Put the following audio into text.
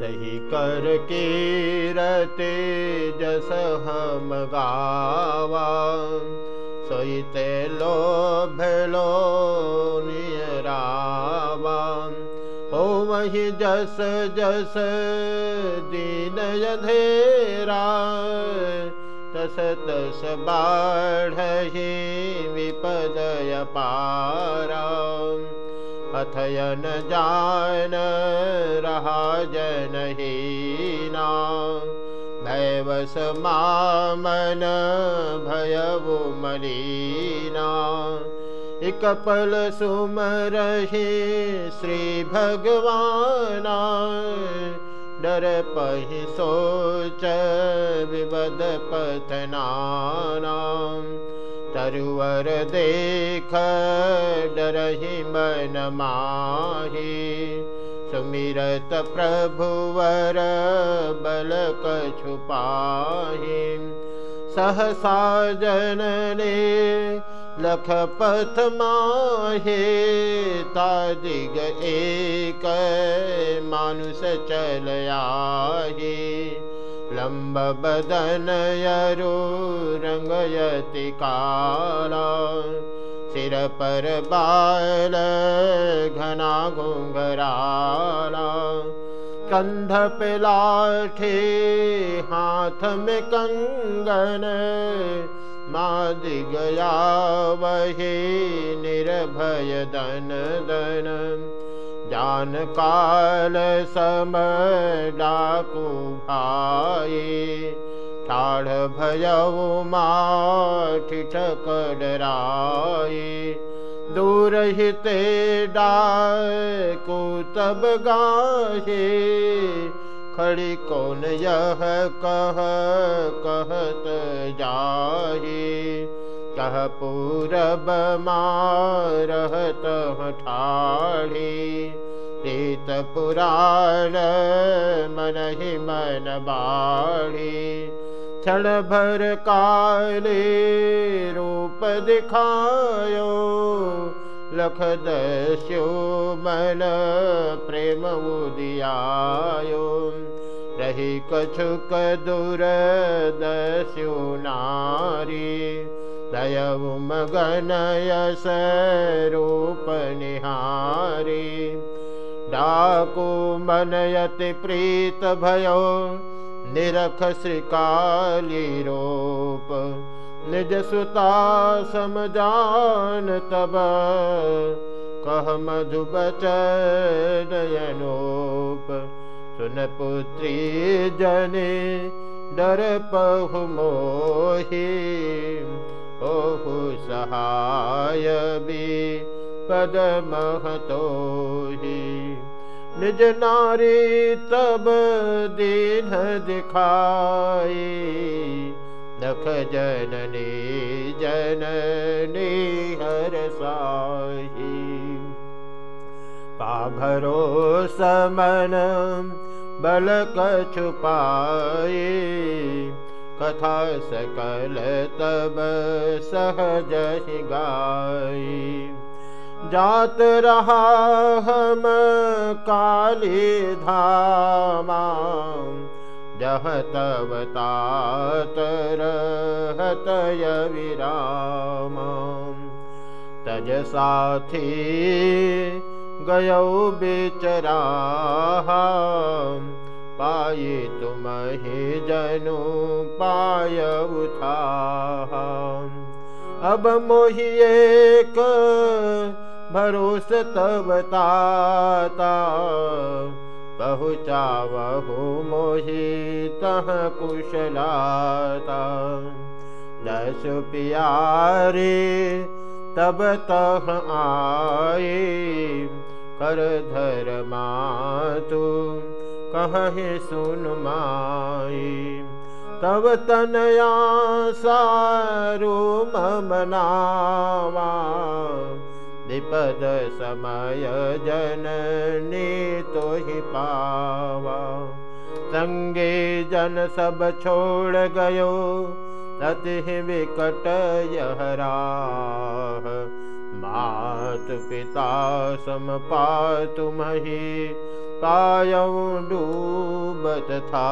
तही कर कीरते जस हम गावा। सोईते लो भेलो नियरावा हो वही जस जस दीन यधेरा। तस तस बाढ़ही विपदय पारा अथयन जान रहा जनहीना। भैवस मामन भयवु मलीना। एक पल सुमरहि श्री भगवाना। डर पहि सोच विवद पथनाना देख डरहि मन माहि सुमिरत प्रभुवर बल कछुपाहि सहसा जनने लखपथ माहे तादिग एक मानुष चलयाहे रङ्गयति काला। सिर घना घुङ्गराला कंध पे लाठे हाथ में कंगन। माद गया वही निर्भय दन दन सम डाकू भाई ठाढ़ भयऊ माठिठक डराई दूर हिते डाकू तब गाहे खड़ी कौन यह कह कहत जाहे कह पूरब मारहत ठाढ़ी तीत पुराण मन ही मन बाढ़ी। क्षण भर काले रूप दिखायो लख दस्यो मन प्रेम उदियायो। रही कछुक दूर दस्यो नारी दयव मगन यस रूप निहारी डाकु मनयति प्रीत भयो निरख श्रीकाली रूप निज सुता समजान तब कह मधुबच नयनोप सुन पुत्री जने डर पहु मोही ओहु सहाय भी पद महतोही निज नारी तब दीन दिखाई। नख जननी जननी हर साही। पाभरो समन बल कछुपाए कथा सकल तब सहज गाई जात हम काली धामा। जह तब तात रहतय विराम। तज साथी गयौ बेचरा। पाये तुम ही जनु पाय उठा। अब मोहि एक भरोस तब ताता। पहुँचावहु मोहि तह कुशलाता। दस प्यारे तब तह आए कर धर मातु कहे सुन माई तब तनया सारू ममनावा विपद समय जननी तो ही पावा। संगे जन सब छोड़ गयो अति विकट यहरा मात पिता सम पा तुम ही पायं डूबत था